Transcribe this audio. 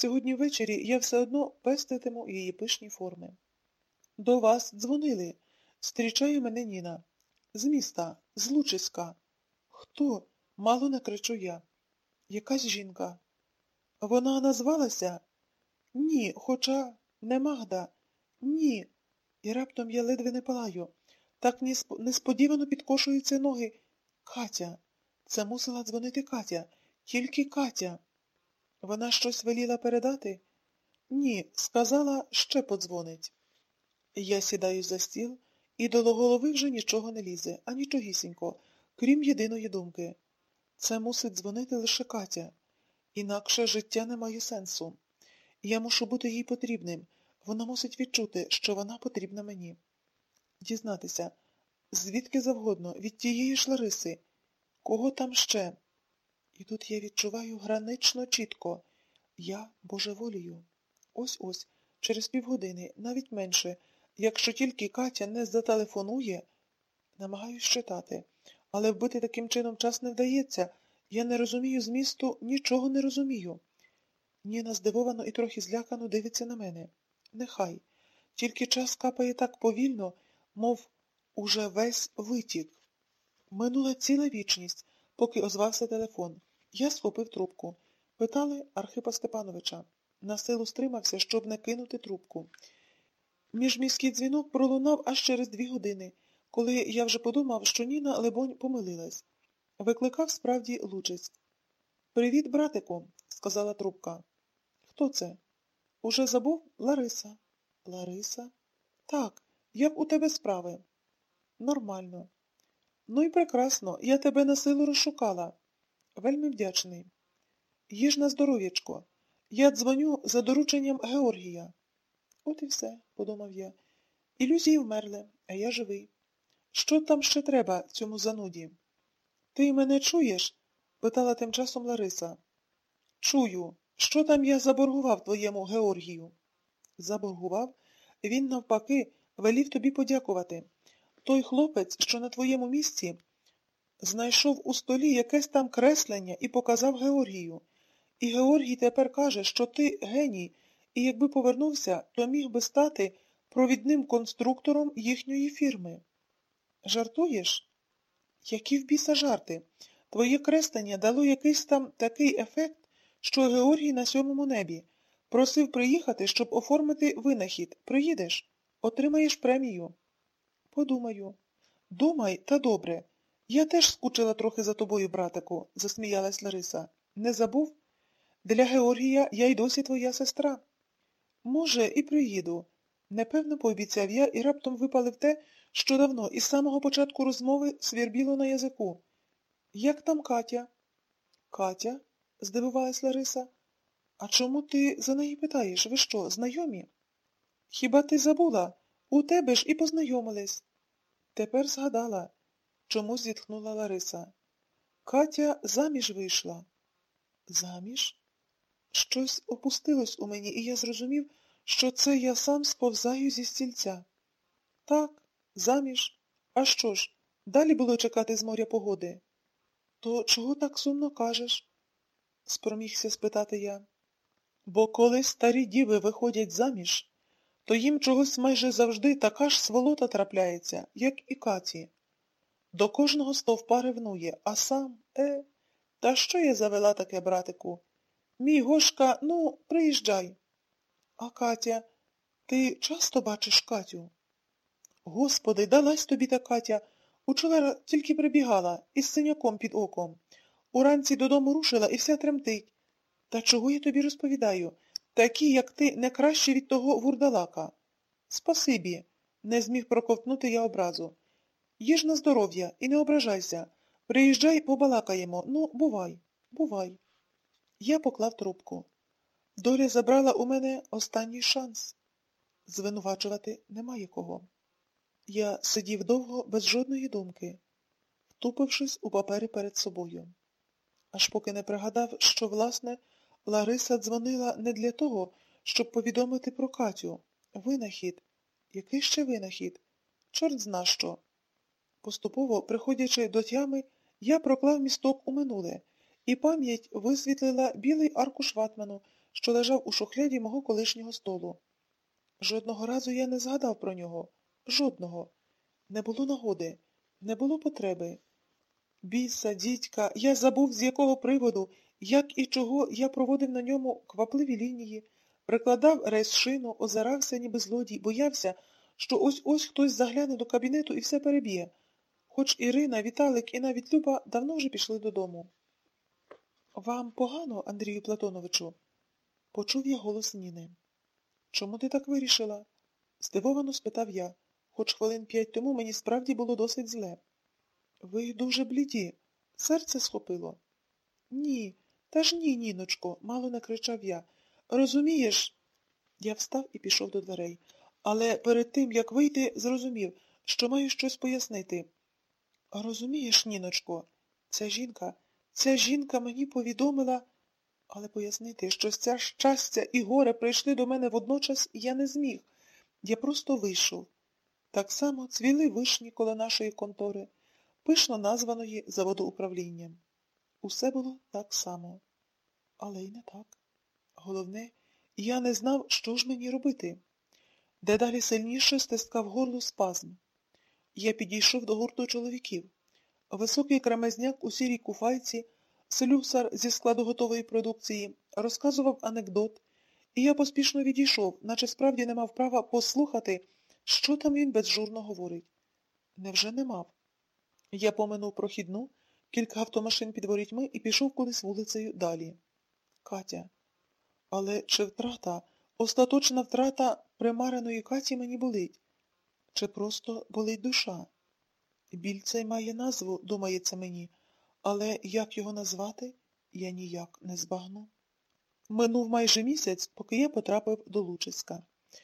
Сьогодні ввечері я все одно пеститиму її пишні форми. До вас дзвонили. Зустрічає мене Ніна. З міста, з Лучиська. Хто? Мало не кричу я. Якась жінка. Вона назвалася? Ні, хоча не Магда. Ні. І раптом я ледве не палаю. Так несподівано підкошуються ноги. Катя. Це мусила дзвонити Катя. Тільки Катя. Вона щось веліла передати? Ні, сказала, ще подзвонить. Я сідаю за стіл, і до голови вже нічого не лізе, а нічогісінько, крім єдиної думки. Це мусить дзвонити лише Катя. Інакше життя не має сенсу. Я мушу бути їй потрібним. Вона мусить відчути, що вона потрібна мені. Дізнатися, звідки завгодно, від тієї ж Лариси, кого там ще. І тут я відчуваю гранично чітко. Я божеволію. Ось ось, через півгодини, навіть менше, якщо тільки Катя не зателефонує, намагаюсь читати, але вбити таким чином час не вдається. Я не розумію змісту, нічого не розумію. Ніна здивовано і трохи злякано дивиться на мене. Нехай. Тільки час капає так повільно, мов уже весь витік. Минула ціла вічність, поки озвався телефон. Я схопив трубку. Питали Архипа Степановича. На силу стримався, щоб не кинути трубку. Міжміський дзвінок пролунав аж через дві години, коли я вже подумав, що Ніна, лебонь, помилилась. Викликав справді Лучиць. Привіт, братику, сказала трубка. Хто це? Уже забув Лариса. Лариса? Так, як у тебе справи? Нормально. Ну і прекрасно, я тебе на силу розшукала. Вельми вдячний. Їж на здоров'ячко. Я дзвоню за дорученням Георгія. От і все, подумав я. Ілюзії вмерли, а я живий. Що там ще треба цьому зануді? Ти мене чуєш? питала тим часом Лариса. Чую. Що там я заборгував твоєму Георгію? Заборгував? Він, навпаки, велів тобі подякувати. Той хлопець, що на твоєму місці, знайшов у столі якесь там креслення і показав Георгію. І Георгій тепер каже, що ти геній, і якби повернувся, то міг би стати провідним конструктором їхньої фірми. Жартуєш? Які в біса жарти? Твоє креслення дало якийсь там такий ефект, що Георгій на сьомому небі. Просив приїхати, щоб оформити винахід. Приїдеш? Отримаєш премію. Подумаю. Думай, та добре. Я теж скучила трохи за тобою, братику, засміялась Лариса. Не забув? Для Георгія я й досі твоя сестра. Може, і приїду. Непевно пообіцяв я і раптом випалив те, що давно із самого початку розмови свірбіло на язику. Як там Катя? Катя? здивувалась Лариса. А чому ти за неї питаєш? Ви що, знайомі? Хіба ти забула? У тебе ж і познайомились. Тепер згадала, чому зітхнула Лариса. Катя заміж вийшла. Заміж? Щось опустилось у мені, і я зрозумів, що це я сам сповзаю зі стільця. Так, заміж. А що ж, далі було чекати з моря погоди. То чого так сумно кажеш? спромігся спитати я. Бо коли старі діви виходять заміж, то їм чогось майже завжди така ж сволота трапляється, як і Каті. До кожного стовпа ревнує, а сам, е, та що я завела таке, братику? Мій Гошка, ну, приїжджай. А Катя, ти часто бачиш Катю? Господи, далась тобі та Катя. Учора тільки прибігала із синяком під оком. Уранці додому рушила і вся тремтить. Та чого я тобі розповідаю? Такі, як ти, не краще від того вурдалака. Спасибі, не зміг проковтнути я образу. Їж на здоров'я і не ображайся. Приїжджай, побалакаємо. Ну, бувай, бувай. Я поклав трубку. Доля забрала у мене останній шанс. Звинувачувати немає кого. Я сидів довго без жодної думки, втупившись у папери перед собою. Аж поки не пригадав, що, власне, Лариса дзвонила не для того, щоб повідомити про Катю. Винахід. Який ще винахід? Чорт зна що. Поступово, приходячи до тями, я проклав місток у минуле, і пам'ять висвітлила білий аркуш ватману, що лежав у шухляді мого колишнього столу. Жодного разу я не згадав про нього. Жодного. Не було нагоди, не було потреби. Біса, дідька, я забув, з якого приводу, як і чого я проводив на ньому квапливі лінії, прикладав рейс-шину, озирався, ніби злодій, боявся, що ось-ось хтось загляне до кабінету і все переб'є. Хоч Ірина, Віталик і навіть Люба давно вже пішли додому. Вам погано, Андрію Платоновичу? Почув я голос Ніни. Чому ти так вирішила? здивовано спитав я, хоч хвилин п'ять тому мені справді було досить зле. Ви дуже бліді. Серце схопило. Ні, та ж ні, ніночко, мало не кричав я. Розумієш? Я встав і пішов до дверей. Але перед тим, як вийти, зрозумів, що маю щось пояснити. Розумієш, ніночко, ця жінка, ця жінка мені повідомила, але пояснити, що ця щастя і горе прийшли до мене водночас, я не зміг. Я просто вийшов. Так само цвіли вишні коло нашої контори, пишно названої заводоуправлінням. Усе було так само. Але й не так. Головне, я не знав, що ж мені робити. Дедалі сильніше стискав горло спазм. Я підійшов до гурту чоловіків. Високий кремезняк у сірій куфайці, слюсар зі складу готової продукції, розказував анекдот, і я поспішно відійшов, наче справді не мав права послухати, що там він безжурно говорить. Невже не мав? Я поминув прохідну, кілька автомашин під ворітьми і пішов кудись вулицею далі. Катя. Але чи втрата, остаточна втрата примареної Каті мені болить? Чи просто болить душа? Біль цей має назву, думається мені, але як його назвати, я ніяк не збагну. Минув майже місяць, поки я потрапив до Лучиська.